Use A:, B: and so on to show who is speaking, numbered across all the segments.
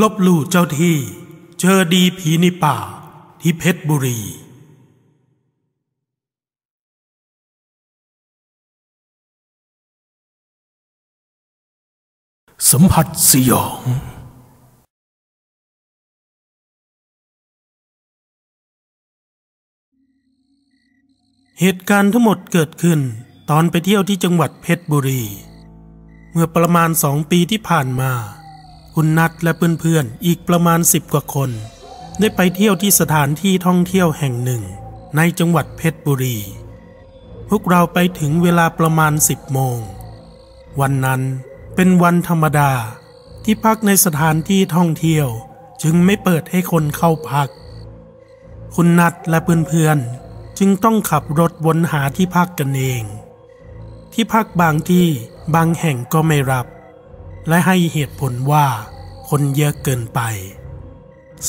A: ลบลู่เจ้าที่ เจอดีผีในป่าที่เพชรบุรี สัมผัสสยอง เหตุการณ์ทั้งหมดเกิดขึ้นตอนไปเที่ยวที่จังหวัดเพชรบุรี เมื่อประมาณสองปีที่ผ่านมา คุณนัทและเพื่อนๆอีกประมาณสิบกว่าคน ได้ไปเที่ยวที่สถานที่ท่องเที่ยวแห่งหนึ่ง ในจังหวัดเพชรบุรี พวกเราไปถึงเวลาประมาณสิบโมง วันนั้นเป็นวันธรรมดาที่พักในสถานที่ท่องเที่ยวจึงไม่เปิดให้คนเข้าพัก คุณนัทและเพื่อนๆจึงต้องขับรถวนหาที่พักกันเอง ที่พักบางที่บางแห่งก็ไม่รับ และให้เหตุผลว่าคนเยอะเกินไป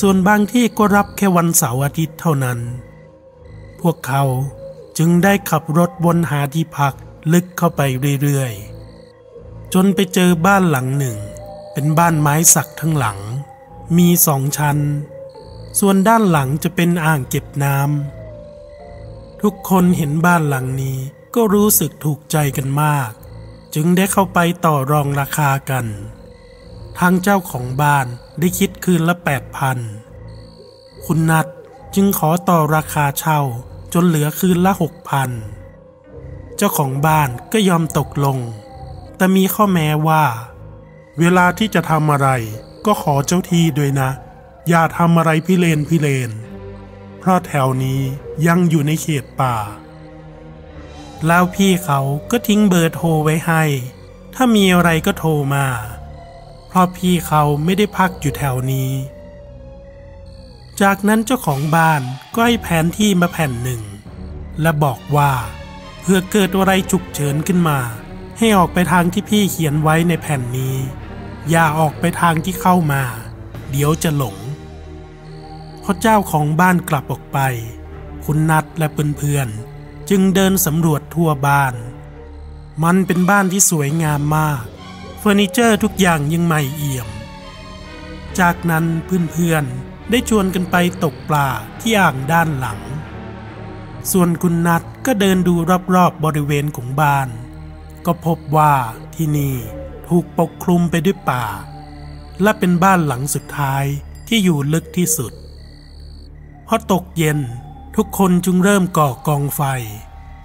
A: ส่วนบางที่ก็รับแค่วันเสาร์อาทิตย์เท่านั้น พวกเขาจึงได้ขับรถวนหาที่พักลึกเข้าไปเรื่อยๆ จนไปเจอบ้านหลังหนึ่ง เป็นบ้านไม้สักทั้งหลัง มีสองชั้น ส่วนด้านหลังจะเป็นอ่างเก็บน้ำทุกคนเห็นบ้านหลังนี้ก็รู้สึกถูกใจกันมาก จึงได้เข้าไปต่อรองราคากัน ทางเจ้าของบ้านได้คิดคืนละแปดพันคุณนัดจึงขอต่อราคาเช่าจนเหลือคืนละหกพันเจ้าของบ้านก็ยอมตกลง แต่มีข้อแม้ว่า เวลาที่จะทำอะไร ก็ขอเจ้าที่ด้วยนะ อย่าทำอะไรพิเรนพิเรนเพราะแถวนี้ยังอยู่ในเขตป่า แล้วพี่เขาก็ทิ้งเบอร์โทรไว้ให้ ถ้ามีอะไรก็โทรมา เพราะพี่เขาไม่ได้พักอยู่แถวนี้ จากนั้นเจ้าของบ้านก็ให้แผนที่มาแผ่นหนึ่ง และบอกว่า เพื่อเกิดอะไรฉุกเฉินขึ้นมา ให้ออกไปทางที่พี่เขียนไว้ในแผ่นนี้ อย่าออกไปทางที่เข้ามา เดี๋ยวจะหลงพอเจ้าของบ้านกลับออกไป คุณนัดและเพื่อนๆ จึงเดินสำรวจทั่วบ้าน มันเป็นบ้านที่สวยงามมาก เฟอร์นิเจอร์ทุกอย่างยังใหม่เอี่ยม จากนั้นเพื่อนๆได้ชวนกันไปตกปลาที่อ่างด้านหลัง ส่วนคุณนัดก็เดินดูรอบๆบริเวณของบ้าน ก็พบว่าที่นี่ถูกปกคลุมไปด้วยป่า และเป็นบ้านหลังสุดท้ายที่อยู่ลึกที่สุดพอตกเย็น ทุกคนจึงเริ่มก่อกองไฟ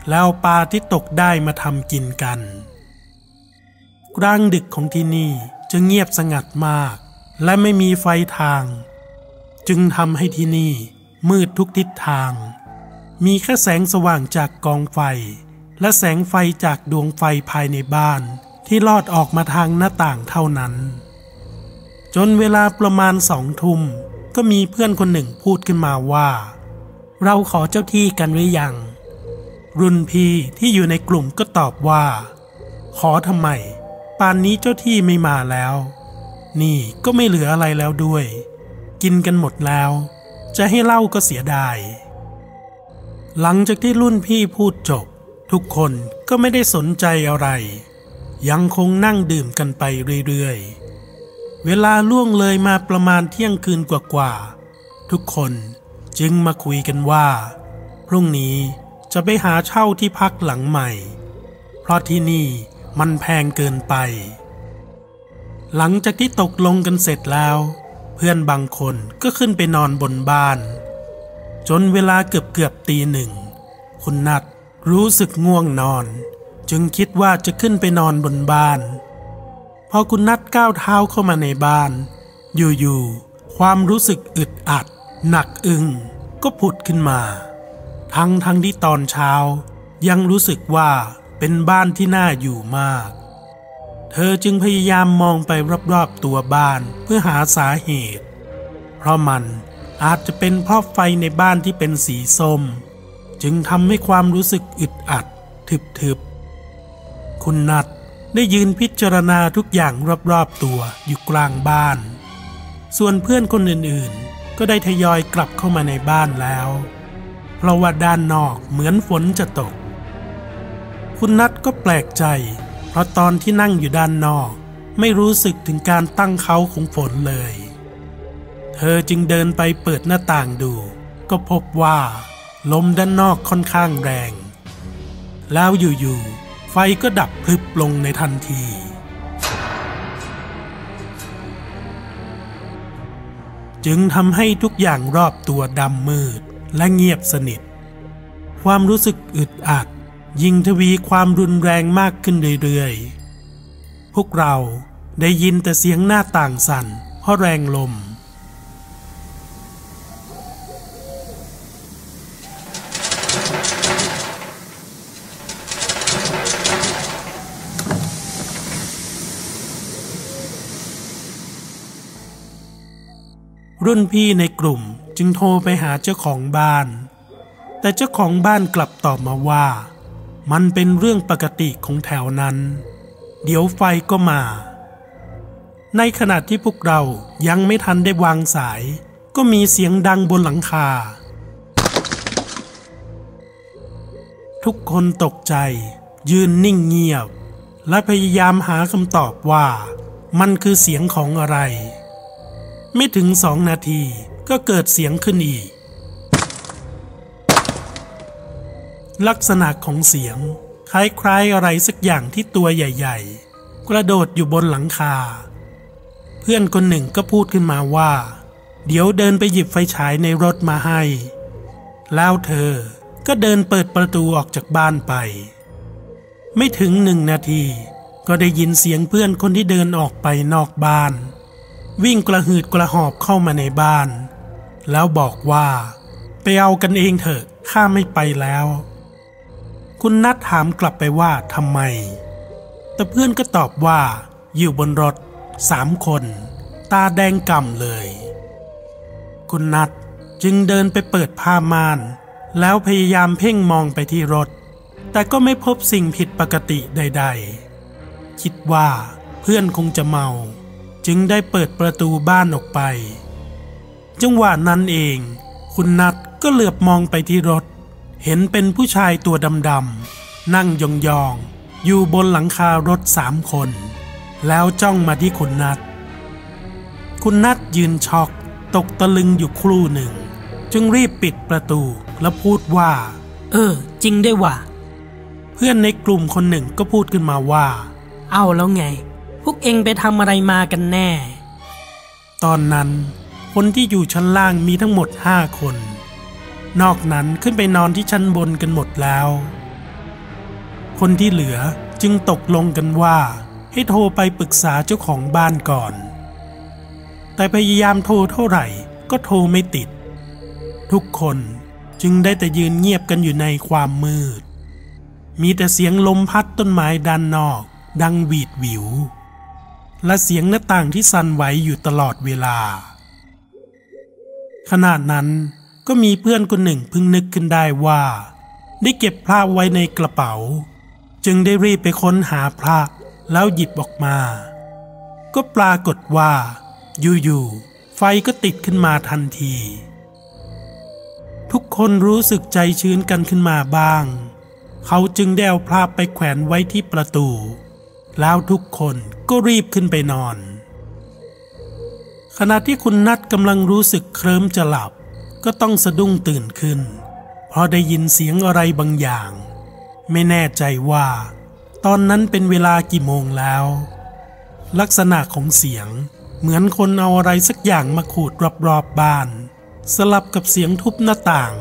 A: แล้วเอาปลาที่ตกได้มาทำกินกันกลางดึกของที่นี่จะเงียบสงัดมาก และไม่มีไฟทาง จึงทำให้ที่นี่มืดทุกทิศทาง มีแค่แสงสว่างจากกองไฟ และแสงไฟจากดวงไฟภายในบ้านที่ลอดออกมาทางหน้าต่างเท่านั้น จนเวลาประมาณสองทุ่มก็มีเพื่อนคนหนึ่งพูดขึ้นมาว่า เราขอเจ้าที่กันหรือยัง รุ่นพี่ที่อยู่ในกลุ่มก็ตอบว่า ขอทำไม ป่านนี้เจ้าที่ไม่มาแล้ว นี่ก็ไม่เหลืออะไรแล้วด้วย กินกันหมดแล้ว จะให้เล่าก็เสียดาย หลังจากที่รุ่นพี่พูดจบ ทุกคนก็ไม่ได้สนใจอะไร ยังคงนั่งดื่มกันไปเรื่อยๆ เวลาล่วงเลยมาประมาณเที่ยงคืนกว่าๆทุกคน จึงมาคุยกันว่า พรุ่งนี้จะไปหาเช่าที่พักหลังใหม่ เพราะที่นี่มันแพงเกินไป หลังจากที่ตกลงกันเสร็จแล้ว เพื่อนบางคนก็ขึ้นไปนอนบนบ้าน จนเวลาเกือบเกือบตีหนึ่ง คุณนัดรู้สึกง่วงนอน จึงคิดว่าจะขึ้นไปนอนบนบ้าน พอคุณนัดก้าวเท้าเข้ามาในบ้าน อยู่ๆความรู้สึกอึดอัด หนักอึ้งก็ผุดขึ้นมา ทั้งทั้งที่ตอนเช้า ยังรู้สึกว่าเป็นบ้านที่น่าอยู่มาก เธอจึงพยายามมองไปรอบๆตัวบ้านเพื่อหาสาเหตุ เพราะมันอาจจะเป็นเพราะไฟในบ้านที่เป็นสีส้ม จึงทำให้ความรู้สึกอึดอัด ทึบๆ คุณนัดได้ยืนพิจารณาทุกอย่างรอบๆตัวอยู่กลางบ้าน ส่วนเพื่อนคนอื่นๆ ก็ได้ทยอยกลับเข้ามาในบ้านแล้ว เพราะว่าด้านนอกเหมือนฝนจะตก คุณนัทก็แปลกใจ เพราะตอนที่นั่งอยู่ด้านนอก ไม่รู้สึกถึงการตั้งเขาของฝนเลย เธอจึงเดินไปเปิดหน้าต่างดู ก็พบว่า ลมด้านนอกค่อนข้างแรง แล้วอยู่ๆไฟก็ดับพลึบลงในทันที จึงทำให้ทุกอย่างรอบตัวดำมืดและเงียบสนิท ความรู้สึกอึดอัด ยิ่งทวีความรุนแรงมากขึ้นเรื่อยๆ พวกเราได้ยินแต่เสียงหน้าต่างสั่นเพราะแรงลม รุ่นพี่ในกลุ่มจึงโทรไปหาเจ้าของบ้าน แต่เจ้าของบ้านกลับตอบมาว่า มันเป็นเรื่องปกติของแถวนั้น เดี๋ยวไฟก็มา ในขณะที่พวกเรายังไม่ทันได้วางสาย ก็มีเสียงดังบนหลังคา ทุกคนตกใจ ยืนนิ่งเงียบ และพยายามหาคำตอบว่า มันคือเสียงของอะไร ไม่ถึงสองนาทีก็เกิดเสียงขึ้นอีก ลักษณะของเสียง คล้ายๆอะไรสักอย่างที่ตัวใหญ่ ๆ กระโดดอยู่บนหลังคา เพื่อนคนหนึ่งก็พูดขึ้นมาว่า เดี๋ยวเดินไปหยิบไฟฉายในรถมาให้ แล้วเธอก็เดินเปิดประตูออกจากบ้านไป ไม่ถึงหนึ่งนาทีก็ได้ยินเสียงเพื่อนคนที่เดินออกไปนอกบ้าน วิ่งกระหืดกระหอบเข้ามาในบ้าน แล้วบอกว่า ไปเอากันเองเถอะข้าไม่ไปแล้ว คุณนัดถามกลับไปว่าทำไม แต่เพื่อนก็ตอบว่า อยู่บนรถสามคน ตาแดงก่ำเลย คุณนัดจึงเดินไปเปิดผ้าม่าน แล้วพยายามเพ่งมองไปที่รถ แต่ก็ไม่พบสิ่งผิดปกติใด ๆ คิดว่าเพื่อนคงจะเมา จึงได้เปิดประตูบ้านออกไป จังหวะนั้นเอง คุณนัดก็เหลือบมองไปที่รถ เห็นเป็นผู้ชายตัวดำๆนั่งยองๆอยู่บนหลังคารถสามคน แล้วจ้องมาที่คุณนัดคุณนัดยืนช็อกตกตะลึงอยู่ครู่หนึ่ง จึงรีบปิดประตูแล้วพูดว่า
B: เออ จริงด้วยว่ะ
A: เพื่อนในกลุ่มคนหนึ่งก็พูดขึ้นมาว่า
B: เอาแล้วไงพ วกเองไปทำอะไรมากันแน่
A: ตอนนั้นคนที่อยู่ชั้นล่างมีทั้งหมดห้าคน นอกนั้นขึ้นไปนอนที่ชั้นบนกันหมดแล้ว คนที่เหลือจึงตกลงกันว่า ให้โทรไปปรึกษาเจ้าของบ้านก่อน แต่พยายามโทรเท่าไหร่ก็โทรไม่ติด ทุกคนจึงได้แต่ยืนเงียบกันอยู่ในความมืด มีแต่เสียงลมพัดต้นไม้ด้านนอก ดังหวีดหวิว และเสียงหน้าต่างที่สั่นไหวอยู่ตลอดเวลา ขนาดนั้นก็มีเพื่อนคนหนึ่งพิ่งนึกขึ้นได้ว่า ได้เก็บพระไว้ในกระเป๋า จึงได้รีบไปค้นหาพระแล้วหยิบออกมา ก็ปรากฏว่า อยู่ๆไฟก็ติดขึ้นมาทันที ทุกคนรู้สึกใจชื้นกันขึ้นมาบ้าง เขาจึงได้เอาพระไปแขวนไว้ที่ประตู แล้วทุกคนก็รีบขึ้นไปนอน ขณะที่คุณนัดกำลังรู้สึกเคลิ้มจะหลับ ก็ต้องสะดุ้งตื่นขึ้น เพราะได้ยินเสียงอะไรบางอย่าง ไม่แน่ใจว่า ตอนนั้นเป็นเวลากี่โมงแล้ว ลักษณะของเสียงเหมือนคนเอาอะไรสักอย่างมาขูดรอบๆบบ้าน สลับกับเสียงทุบหน้าต่าง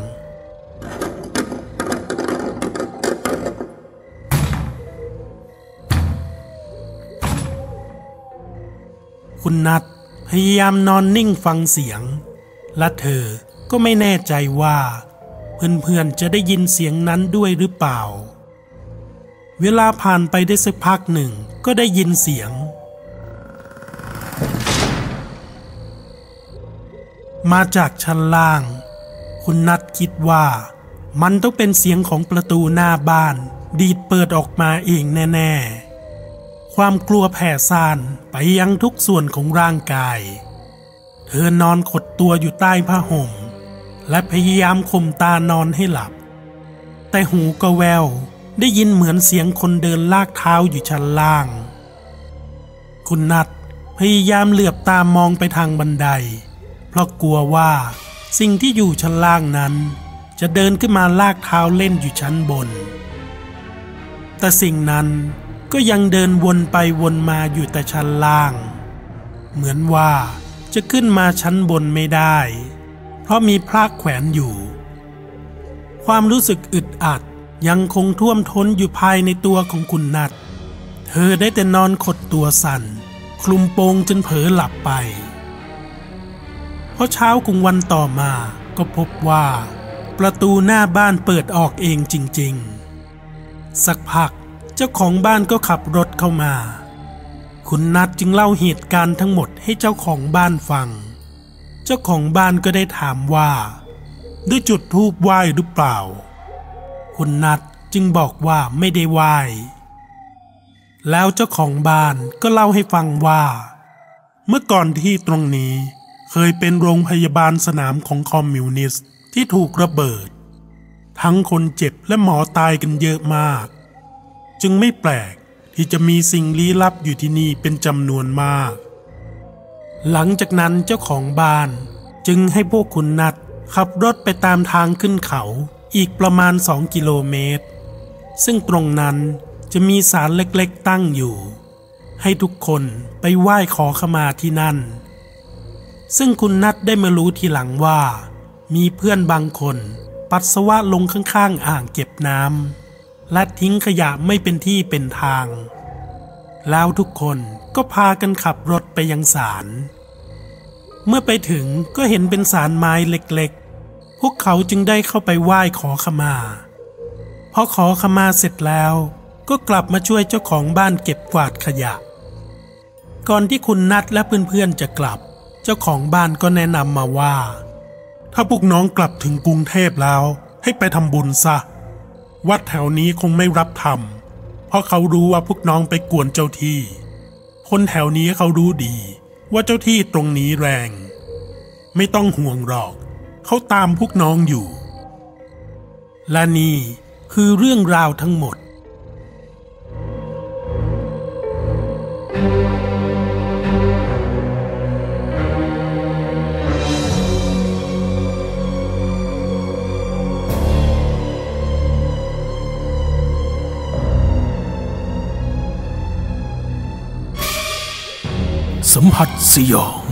A: คุณนัดพยายามนอนนิ่งฟังเสียง และเธอก็ไม่แน่ใจว่า เพื่อนๆจะได้ยินเสียงนั้นด้วยหรือเปล่า เวลาผ่านไปได้สักพักหนึ่งก็ได้ยินเสียง มาจากชั้นล่าง คุณนัดคิดว่า มันต้องเป็นเสียงของประตูหน้าบ้าน ดีดเปิดออกมาเองแน่ ๆ ความกลัวแผ่ซ่านไปยังทุกส่วนของร่างกาย เธอนอนขดตัวอยู่ใต้ผ้าห่ม และพยายามข่มตานอนให้หลับ แต่หูก็แววได้ยินเหมือนเสียงคนเดินลากเท้าอยู่ชั้นล่าง คุณนัดพยายามเหลือบตามองไปทางบันได เพราะกลัวว่าสิ่งที่อยู่ชั้นล่างนั้น จะเดินขึ้นมาลากเท้าเล่นอยู่ชั้นบน แต่สิ่งนั้น ก็ยังเดินวนไปวนมาอยู่แต่ชั้นล่าง เหมือนว่าจะขึ้นมาชั้นบนไม่ได้ เพราะมีพระแขวนอยู่ ความรู้สึกอึดอัดยังคงท่วมท้นอยู่ภายในตัวของคุณนัทเธอได้แต่นอนขดตัวสั่น คลุมโปงจนเผลอหลับไป เพอเช้าของวันต่อมาก็พบว่า ประตูหน้าบ้านเปิดออกเองจริง ๆ สักพัก เจ้าของบ้านก็ขับรถเข้ามา คุณนัทจึงเล่าเหตุการณ์ทั้งหมดให้เจ้าของบ้านฟัง เจ้าของบ้านก็ได้ถามว่า ได้จุดธูปไหว้หรือเปล่า คุณนัทจึงบอกว่าไม่ได้ไหว้ แล้วเจ้าของบ้านก็เล่าให้ฟังว่า เมื่อก่อนที่ตรงนี้เคยเป็นโรงพยาบาลสนามของคอมมิวนิสต์ที่ถูกระเบิด ทั้งคนเจ็บและหมอตายกันเยอะมาก จึงไม่แปลกที่จะมีสิ่งลี้ลับอยู่ที่นี่เป็นจำนวนมาก หลังจากนั้นเจ้าของบ้านจึงให้พวกคุณนัดขับรถไปตามทางขึ้นเขาอีกประมาณสองกิโลเมตร ซึ่งตรงนั้นจะมีศาลเล็กๆตั้งอยู่ ให้ทุกคนไปไหว้ขอขมาที่นั่น ซึ่งคุณนัดได้มารู้ทีหลังว่า มีเพื่อนบางคนปัสสาวะลงข้างๆอ่างเก็บน้ำ และทิ้งขยะไม่เป็นที่เป็นทาง แล้วทุกคนก็พากันขับรถไปยังศาลเมื่อไปถึงก็เห็นเป็นศาลไม้เล็กๆ พวกเขาจึงได้เข้าไปไหว้ขอขมาพอขอขมาเสร็จแล้วก็กลับมาช่วยเจ้าของบ้านเก็บกวาดขยะ ก่อนที่คุณนัดและเพื่อนๆจะกลับ เจ้าของบ้านก็แนะนำมาว่า ถ้าพวกน้องกลับถึงกรุงเทพแล้ว ให้ไปทำบุญซะ วัดแถวนี้คงไม่รับทำเพราะเขารู้ว่าพวกน้องไปกวนเจ้าที่ คนแถวนี้เขารู้ดี ว่าเจ้าที่ตรงนี้แรง ไม่ต้องห่วงหรอก เขาตามพวกน้องอยู่ และนี่คือเรื่องราวทั้งหมด
C: สัมผัสสยอง